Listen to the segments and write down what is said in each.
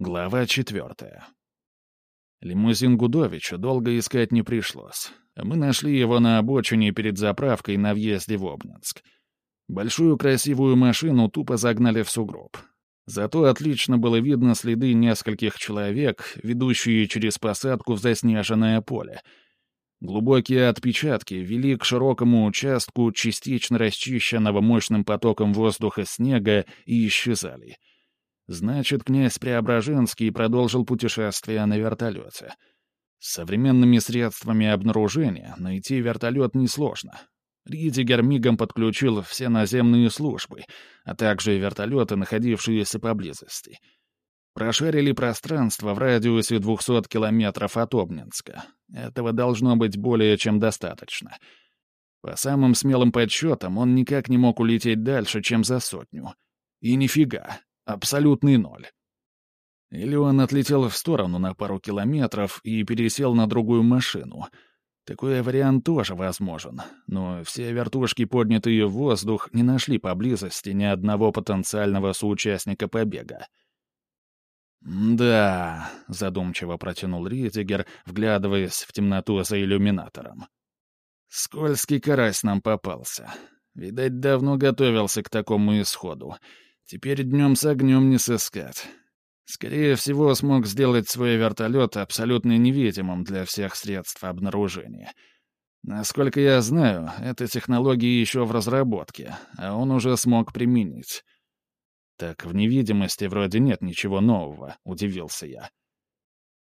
Глава четвертая. Лимузин Гудовича долго искать не пришлось. Мы нашли его на обочине перед заправкой на въезде в Обнинск. Большую красивую машину тупо загнали в сугроб. Зато отлично было видно следы нескольких человек, ведущие через посадку в заснеженное поле. Глубокие отпечатки вели к широкому участку частично расчищенного мощным потоком воздуха снега и исчезали — Значит, князь Преображенский продолжил путешествие на вертолете. С современными средствами обнаружения найти вертолет несложно. Ридигер мигом подключил все наземные службы, а также вертолеты, находившиеся поблизости. Прошарили пространство в радиусе 200 километров от Обнинска. Этого должно быть более чем достаточно. По самым смелым подсчетам, он никак не мог улететь дальше, чем за сотню. И нифига. Абсолютный ноль. Или он отлетел в сторону на пару километров и пересел на другую машину. Такой вариант тоже возможен, но все вертушки, поднятые в воздух, не нашли поблизости ни одного потенциального соучастника побега. «Да», — задумчиво протянул Ритигер, вглядываясь в темноту за иллюминатором. «Скользкий карась нам попался. Видать, давно готовился к такому исходу. Теперь днем с огнем не сыскать. Скорее всего, смог сделать свой вертолет абсолютно невидимым для всех средств обнаружения. Насколько я знаю, эта технология еще в разработке, а он уже смог применить. «Так в невидимости вроде нет ничего нового», — удивился я.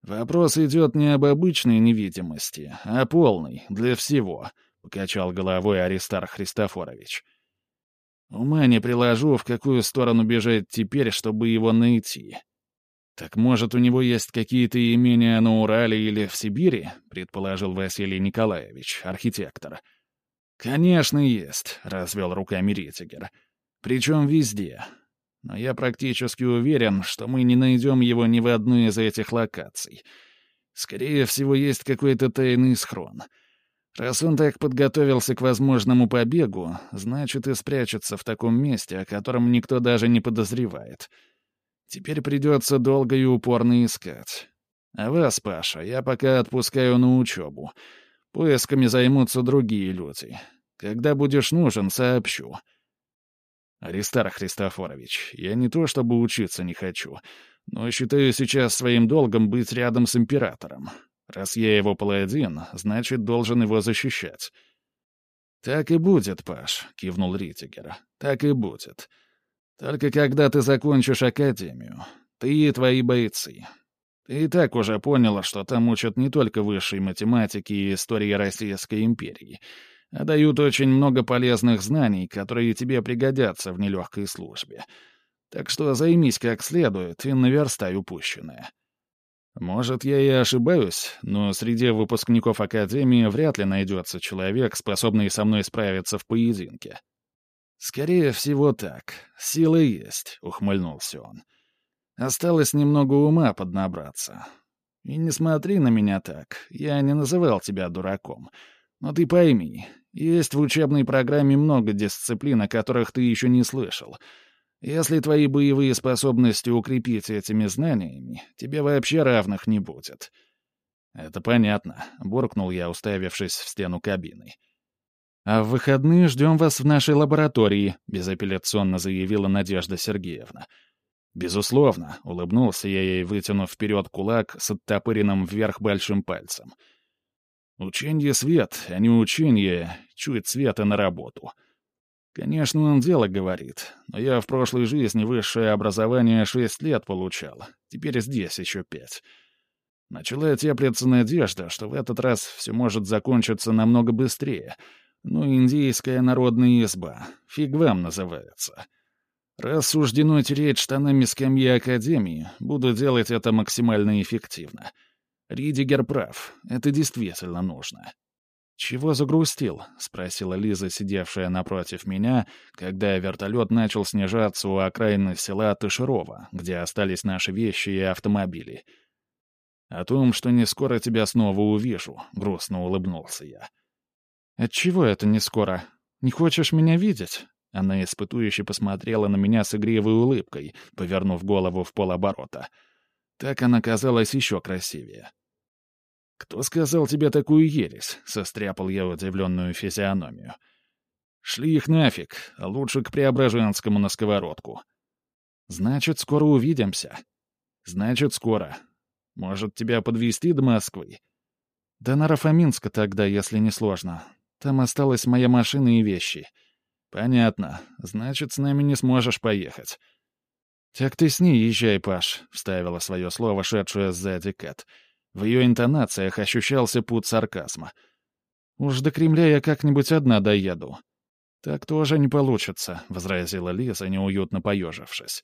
«Вопрос идет не об обычной невидимости, а полной, для всего», — покачал головой Аристар Христофорович. Ума не приложу, в какую сторону бежать теперь, чтобы его найти. Так может, у него есть какие-то имения на Урале или в Сибири, предположил Василий Николаевич, архитектор. Конечно, есть, развел руками Ретигер. Причем везде. Но я практически уверен, что мы не найдем его ни в одной из этих локаций. Скорее всего, есть какой-то тайный схрон — Раз он так подготовился к возможному побегу, значит и спрячется в таком месте, о котором никто даже не подозревает. Теперь придется долго и упорно искать. А вас, Паша, я пока отпускаю на учебу. Поисками займутся другие люди. Когда будешь нужен, сообщу. Аристар Христофорович, я не то чтобы учиться не хочу, но считаю сейчас своим долгом быть рядом с императором. Раз я его паладин, значит, должен его защищать. «Так и будет, Паш», — кивнул Ритигер. «Так и будет. Только когда ты закончишь академию, ты и твои бойцы. Ты и так уже поняла, что там учат не только высшей математики и истории Российской империи, а дают очень много полезных знаний, которые тебе пригодятся в нелегкой службе. Так что займись как следует и наверстай упущенное». Может, я и ошибаюсь, но среди выпускников Академии вряд ли найдется человек, способный со мной справиться в поединке. «Скорее всего, так. Силы есть», — ухмыльнулся он. «Осталось немного ума поднабраться. И не смотри на меня так. Я не называл тебя дураком. Но ты пойми, есть в учебной программе много дисциплин, о которых ты еще не слышал — если твои боевые способности укрепить этими знаниями, тебе вообще равных не будет». «Это понятно», — буркнул я, уставившись в стену кабины. «А в выходные ждем вас в нашей лаборатории», — безапелляционно заявила Надежда Сергеевна. «Безусловно», — улыбнулся я ей, вытянув вперед кулак с оттопыренным вверх большим пальцем. «Ученье свет, а не ученье, чует света на работу». Конечно, он дело говорит, но я в прошлой жизни высшее образование шесть лет получал, теперь здесь еще пять. Начала теплиться надежда, что в этот раз все может закончиться намного быстрее. Ну, индийская народная изба, фиг вам называется. Раз суждено тереть штанами скамьи Академии, буду делать это максимально эффективно. Ридигер прав, это действительно нужно. «Чего загрустил?» — спросила Лиза, сидевшая напротив меня, когда вертолет начал снижаться у окраины села Тышерова, где остались наши вещи и автомобили. «О том, что не скоро тебя снова увижу», — грустно улыбнулся я. «Отчего это не скоро? Не хочешь меня видеть?» Она испытующе посмотрела на меня с игривой улыбкой, повернув голову в полоборота. Так она казалась еще красивее. «Кто сказал тебе такую ересь?» — состряпал я удивленную физиономию. «Шли их нафиг, а лучше к Преображенскому на сковородку». «Значит, скоро увидимся». «Значит, скоро. Может, тебя подвезти до Москвы?» «Да на Рафаминска тогда, если не сложно. Там осталась моя машина и вещи». «Понятно. Значит, с нами не сможешь поехать». «Так ты с ней езжай, Паш», — вставила свое слово шедшая сзади Кэт. В ее интонациях ощущался путь сарказма. «Уж до Кремля я как-нибудь одна доеду». «Так тоже не получится», — возразила Лиза, неуютно поежившись.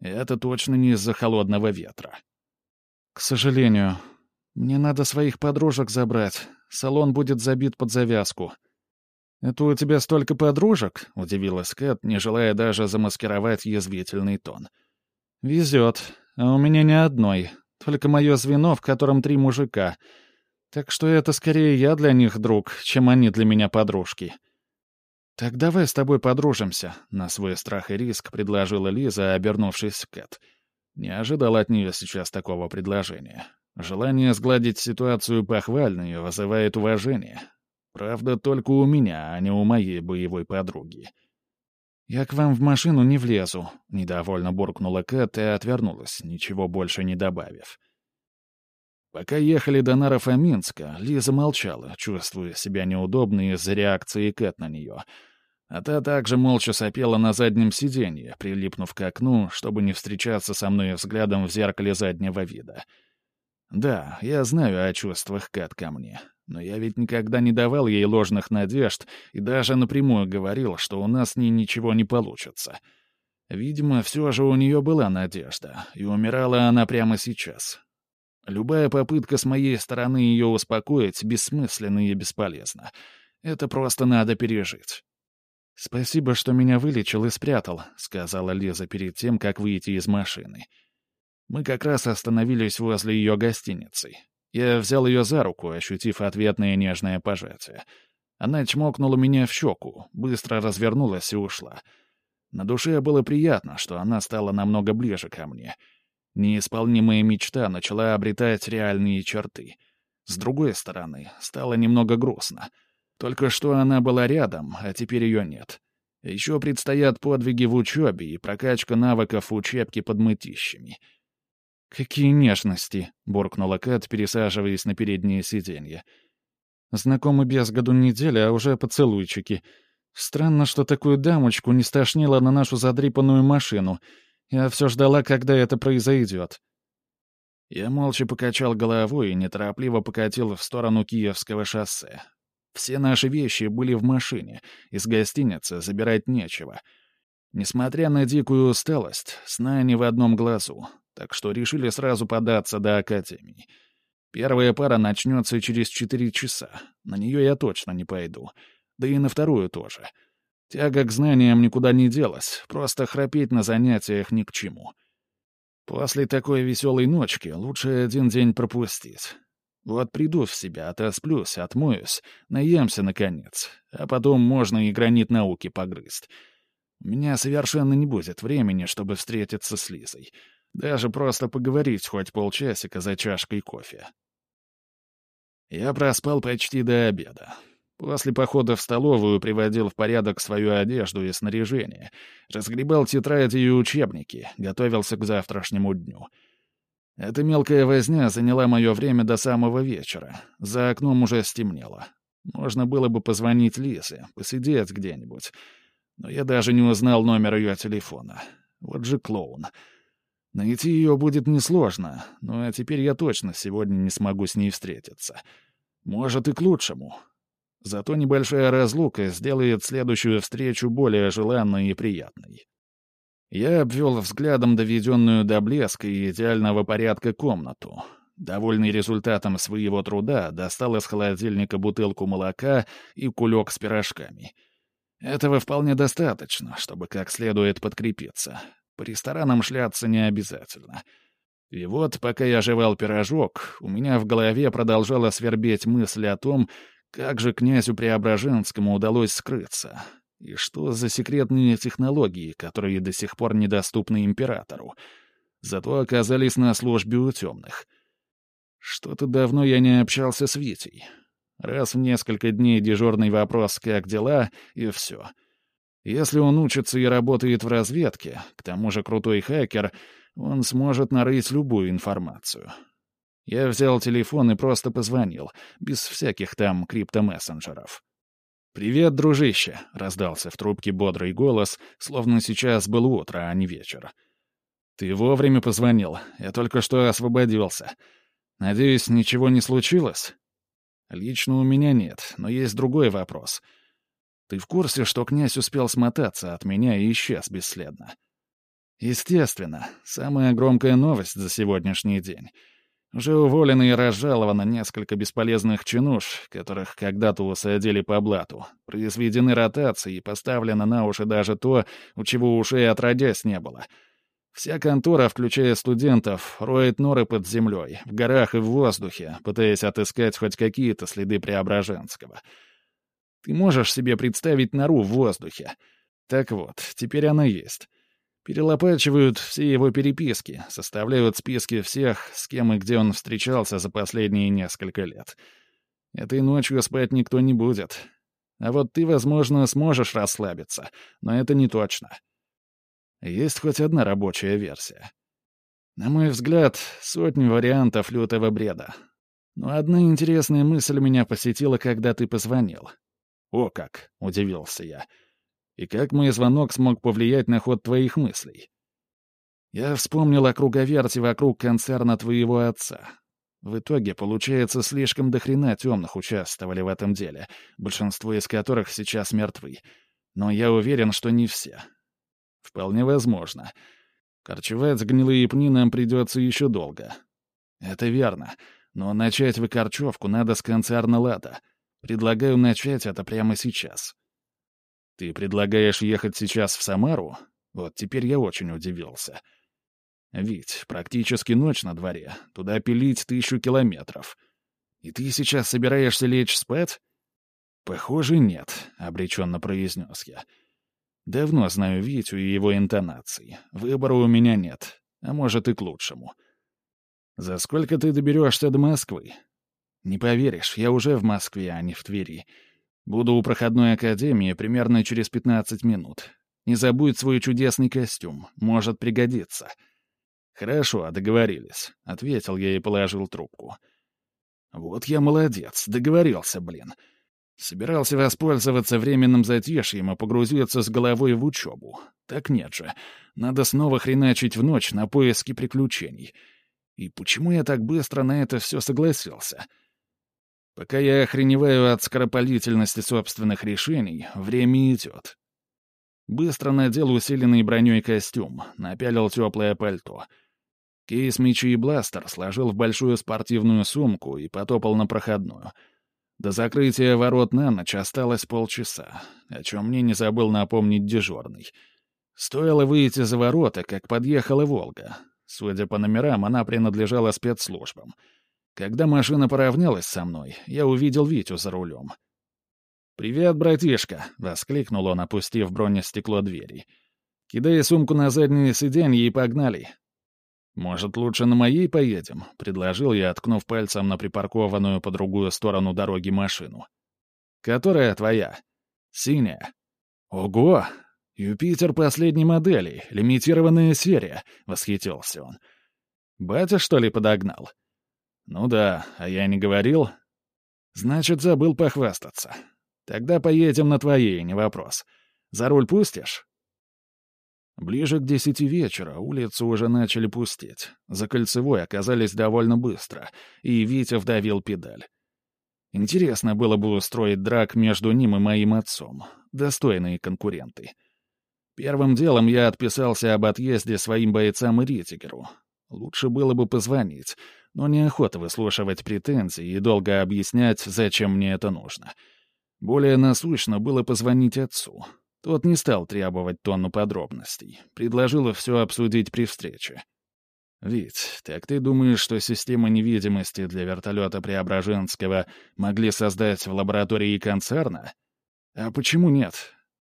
«Это точно не из-за холодного ветра». «К сожалению. Мне надо своих подружек забрать. Салон будет забит под завязку». «Это у тебя столько подружек?» — удивилась Кэт, не желая даже замаскировать язвительный тон. «Везет. А у меня ни одной. Только мое звено, в котором три мужика. Так что это скорее я для них друг, чем они для меня подружки». «Так давай с тобой подружимся», — на свой страх и риск предложила Лиза, обернувшись к Кэт. Не ожидал от нее сейчас такого предложения. Желание сгладить ситуацию похвальное вызывает уважение. Правда, только у меня, а не у моей боевой подруги. «Я к вам в машину не влезу», — недовольно буркнула Кэт и отвернулась, ничего больше не добавив. Пока ехали до Нарафаминска, Лиза молчала, чувствуя себя неудобно из-за реакции Кэт на нее. А та также молча сопела на заднем сиденье, прилипнув к окну, чтобы не встречаться со мной взглядом в зеркале заднего вида. Да, я знаю о чувствах Кэт ко мне, но я ведь никогда не давал ей ложных надежд и даже напрямую говорил, что у нас с ней ничего не получится. Видимо, все же у нее была надежда, и умирала она прямо сейчас. Любая попытка с моей стороны ее успокоить бессмысленна и бесполезна. Это просто надо пережить. «Спасибо, что меня вылечил и спрятал», — сказала Лиза перед тем, как выйти из машины. Мы как раз остановились возле ее гостиницы. Я взял ее за руку, ощутив ответное нежное пожатие. Она чмокнула меня в щеку, быстро развернулась и ушла. На душе было приятно, что она стала намного ближе ко мне. Неисполнимая мечта начала обретать реальные черты. С другой стороны, стало немного грустно. Только что она была рядом, а теперь ее нет. Еще предстоят подвиги в учебе и прокачка навыков в учебке под мытищами — «Какие нежности!» — буркнула Кэт, пересаживаясь на переднее сиденье. «Знакомы без году недели, а уже поцелуйчики. Странно, что такую дамочку не стошнило на нашу задрипанную машину. Я все ждала, когда это произойдет». Я молча покачал головой и неторопливо покатил в сторону Киевского шоссе. Все наши вещи были в машине, из гостиницы забирать нечего. Несмотря на дикую усталость, сна не в одном глазу так что решили сразу податься до Академии. Первая пара начнется через четыре часа. На нее я точно не пойду. Да и на вторую тоже. Тяга к знаниям никуда не делась, просто храпеть на занятиях ни к чему. После такой веселой ночки лучше один день пропустить. Вот приду в себя, отосплюсь, отмоюсь, наемся, наконец, а потом можно и гранит науки погрызть. У меня совершенно не будет времени, чтобы встретиться с Лизой. Даже просто поговорить хоть полчасика за чашкой кофе. Я проспал почти до обеда. После похода в столовую приводил в порядок свою одежду и снаряжение, разгребал тетради и учебники, готовился к завтрашнему дню. Эта мелкая возня заняла мое время до самого вечера. За окном уже стемнело. Можно было бы позвонить Лисе, посидеть где-нибудь. Но я даже не узнал номер ее телефона. Вот же клоун. Найти ее будет несложно, но теперь я точно сегодня не смогу с ней встретиться. Может, и к лучшему. Зато небольшая разлука сделает следующую встречу более желанной и приятной. Я обвел взглядом доведенную до блеска и идеального порядка комнату. Довольный результатом своего труда, достал из холодильника бутылку молока и кулек с пирожками. Этого вполне достаточно, чтобы как следует подкрепиться. По ресторанам шляться не обязательно. И вот, пока я жевал пирожок, у меня в голове продолжала свербеть мысль о том, как же князю Преображенскому удалось скрыться, и что за секретные технологии, которые до сих пор недоступны императору. Зато оказались на службе у темных. Что-то давно я не общался с Витей. Раз в несколько дней дежурный вопрос «как дела?» и все. Если он учится и работает в разведке, к тому же крутой хакер, он сможет нарыть любую информацию. Я взял телефон и просто позвонил, без всяких там криптомессенджеров. «Привет, дружище!» — раздался в трубке бодрый голос, словно сейчас был утро, а не вечер. «Ты вовремя позвонил. Я только что освободился. Надеюсь, ничего не случилось?» «Лично у меня нет, но есть другой вопрос. Ты в курсе, что князь успел смотаться от меня и исчез бесследно?» «Естественно. Самая громкая новость за сегодняшний день. Уже уволено и разжаловано несколько бесполезных чинуш, которых когда-то усадили по блату. Произведены ротации и поставлено на уши даже то, у чего ушей отродясь не было. Вся контора, включая студентов, роет норы под землей, в горах и в воздухе, пытаясь отыскать хоть какие-то следы Преображенского. Ты можешь себе представить нору в воздухе? Так вот, теперь она есть. Перелопачивают все его переписки, составляют списки всех, с кем и где он встречался за последние несколько лет. Этой ночью спать никто не будет. А вот ты, возможно, сможешь расслабиться, но это не точно. Есть хоть одна рабочая версия. На мой взгляд, сотни вариантов лютого бреда. Но одна интересная мысль меня посетила, когда ты позвонил. «О как!» — удивился я — и как мой звонок смог повлиять на ход твоих мыслей? Я вспомнил о круговерте вокруг концерна твоего отца. В итоге, получается, слишком дохрена темных участвовали в этом деле, большинство из которых сейчас мертвы. Но я уверен, что не все. Вполне возможно. Корчевать гнилые пни нам придется еще долго. Это верно. Но начать выкорчевку надо с концерна Лада. Предлагаю начать это прямо сейчас. «Ты предлагаешь ехать сейчас в Самару?» Вот теперь я очень удивился. Ведь практически ночь на дворе, туда пилить тысячу километров. И ты сейчас собираешься лечь спать? Похоже, нет, — обреченно произнес я. Давно знаю Витю и его интонации. Выбора у меня нет, а может и к лучшему. За сколько ты доберешься до Москвы? Не поверишь, я уже в Москве, а не в Твери. Буду у проходной академии примерно через 15 минут. Не забудь свой чудесный костюм, может пригодиться». «Хорошо, договорились», — ответил я и положил трубку. «Вот я молодец, договорился, блин. Собирался воспользоваться временным затишьем и погрузиться с головой в учебу. Так нет же, надо снова хреначить в ночь на поиски приключений. И почему я так быстро на это все согласился?» Пока я охреневаю от скоропалительности собственных решений, время идет. Быстро надел усиленный броней костюм, напялил теплое пальто. Кейс мечи и бластер сложил в большую спортивную сумку и потопал на проходную. До закрытия ворот на ночь осталось полчаса, о чем мне не забыл напомнить дежурный. Стоило выйти за ворота, как подъехала «Волга». Судя по номерам, она принадлежала спецслужбам — когда машина поравнялась со мной, я увидел Витю за рулем. «Привет, братишка!» — воскликнул он, опустив бронестекло двери. «Кидай сумку на заднее сиденье и погнали!» «Может, лучше на моей поедем?» — предложил я, откнув пальцем на припаркованную по другую сторону дороги машину. «Которая твоя?» «Синяя». «Ого! Юпитер последней модели, лимитированная серия!» — восхитился он. «Батя, что ли, подогнал?» «Ну да, а я не говорил?» «Значит, забыл похвастаться. Тогда поедем на твоей, не вопрос. За руль пустишь?» Ближе к десяти вечера улицы уже начали пустеть. За кольцевой оказались довольно быстро, и Витя вдавил педаль. Интересно было бы устроить драк между ним и моим отцом. Достойные конкуренты. Первым делом я отписался об отъезде своим бойцам и Ритигеру. Лучше было бы позвонить, но неохота выслушивать претензии и долго объяснять, зачем мне это нужно. Более насущно было позвонить отцу. Тот не стал требовать тонну подробностей, предложил все обсудить при встрече. «Ведь, так ты думаешь, что система невидимости для вертолета Преображенского могли создать в лаборатории концерна? А почему нет?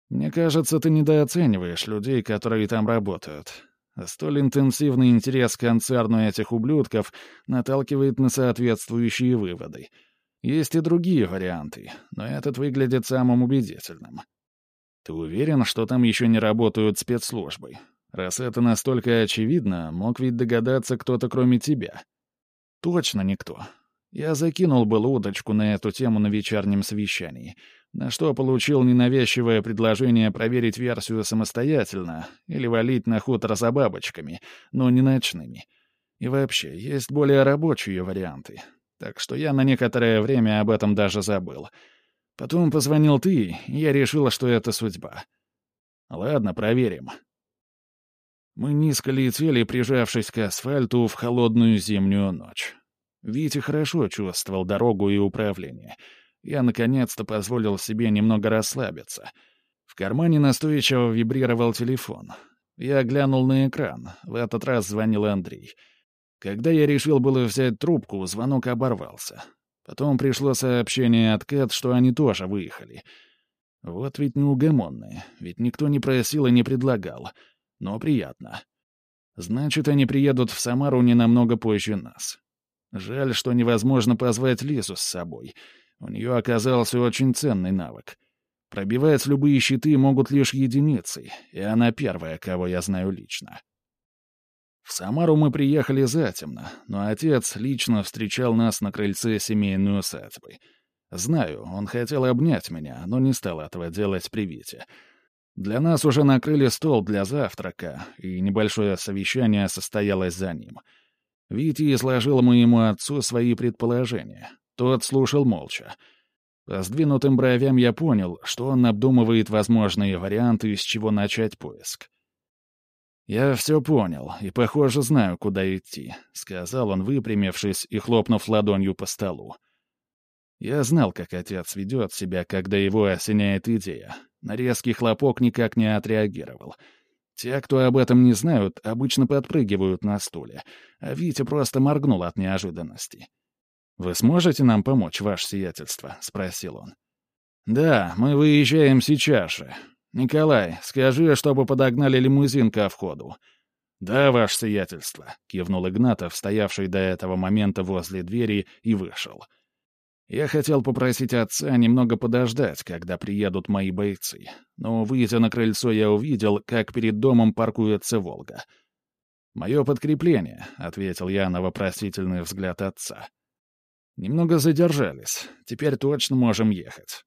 Мне кажется, ты недооцениваешь людей, которые там работают. А столь интенсивный интерес к концерну этих ублюдков наталкивает на соответствующие выводы. Есть и другие варианты, но этот выглядит самым убедительным. Ты уверен, что там еще не работают спецслужбы? Раз это настолько очевидно, мог ведь догадаться кто-то кроме тебя. Точно никто. Я закинул был удочку на эту тему на вечернем совещании, на что получил ненавязчивое предложение проверить версию самостоятельно или валить на хутор за бабочками, но не ночными. И вообще, есть более рабочие варианты. Так что я на некоторое время об этом даже забыл. Потом позвонил ты, и я решила, что это судьба. Ладно, проверим. Мы низко летели, прижавшись к асфальту в холодную зимнюю ночь. Витя хорошо чувствовал дорогу и управление. Я наконец-то позволил себе немного расслабиться. В кармане настойчиво вибрировал телефон. Я глянул на экран. В этот раз звонил Андрей. Когда я решил было взять трубку, звонок оборвался. Потом пришло сообщение от Кэт, что они тоже выехали. Вот ведь неугомонные, ведь никто не просил и не предлагал. Но приятно. Значит, они приедут в Самару не намного позже нас. Жаль, что невозможно позвать Лизу с собой. У нее оказался очень ценный навык. Пробивать любые щиты могут лишь единицы, и она первая, кого я знаю лично. В Самару мы приехали затемно, но отец лично встречал нас на крыльце семейной усадьбы. Знаю, он хотел обнять меня, но не стал этого делать при Вите. Для нас уже накрыли стол для завтрака, и небольшое совещание состоялось за ним — Витя изложил моему отцу свои предположения. Тот слушал молча. По сдвинутым бровям я понял, что он обдумывает возможные варианты, с чего начать поиск. «Я все понял и, похоже, знаю, куда идти», — сказал он, выпрямившись и хлопнув ладонью по столу. Я знал, как отец ведет себя, когда его осеняет идея. На резкий хлопок никак не отреагировал — те, кто об этом не знают, обычно подпрыгивают на стуле, а Витя просто моргнул от неожиданности. «Вы сможете нам помочь, ваше сиятельство?» — спросил он. «Да, мы выезжаем сейчас же. Николай, скажи, чтобы подогнали лимузин ко входу». «Да, ваше сиятельство», — кивнул Игнатов, стоявший до этого момента возле двери, и вышел. Я хотел попросить отца немного подождать, когда приедут мои бойцы. Но, выйдя на крыльцо, я увидел, как перед домом паркуется «Волга». «Мое подкрепление», — ответил я на вопросительный взгляд отца. «Немного задержались. Теперь точно можем ехать».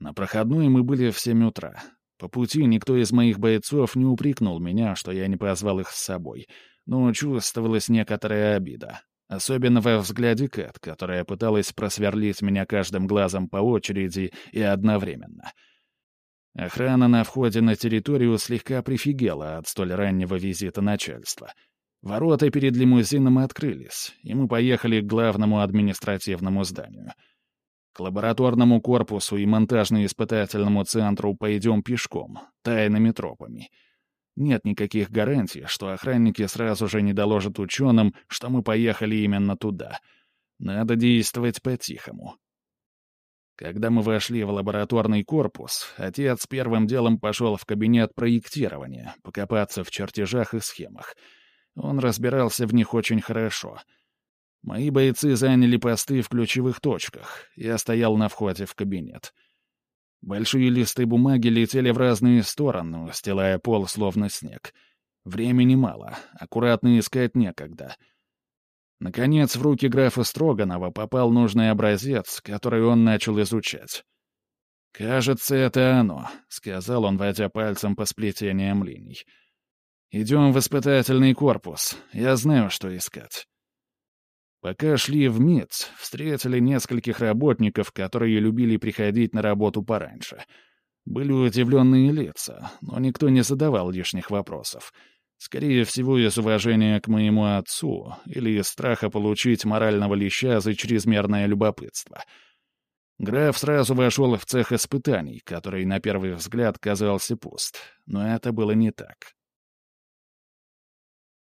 На проходной мы были в семь утра. По пути никто из моих бойцов не упрекнул меня, что я не позвал их с собой, но чувствовалась некоторая обида. Особенно во взгляде Кэт, которая пыталась просверлить меня каждым глазом по очереди и одновременно. Охрана на входе на территорию слегка прифигела от столь раннего визита начальства. Ворота перед лимузином открылись, и мы поехали к главному административному зданию. К лабораторному корпусу и монтажно-испытательному центру пойдем пешком, тайными тропами — нет никаких гарантий, что охранники сразу же не доложат ученым, что мы поехали именно туда. Надо действовать по-тихому. Когда мы вошли в лабораторный корпус, отец первым делом пошел в кабинет проектирования, покопаться в чертежах и схемах. Он разбирался в них очень хорошо. Мои бойцы заняли посты в ключевых точках. Я стоял на входе в кабинет — Большие листы бумаги летели в разные стороны, устилая пол, словно снег. Времени мало, аккуратно искать некогда. Наконец, в руки графа Строганова попал нужный образец, который он начал изучать. «Кажется, это оно», — сказал он, водя пальцем по сплетениям линий. «Идем в испытательный корпус. Я знаю, что искать». Пока шли в МИЦ, встретили нескольких работников, которые любили приходить на работу пораньше. Были удивленные лица, но никто не задавал лишних вопросов. Скорее всего, из уважения к моему отцу или из страха получить морального леща за чрезмерное любопытство. Граф сразу вошел в цех испытаний, который на первый взгляд казался пуст, но это было не так.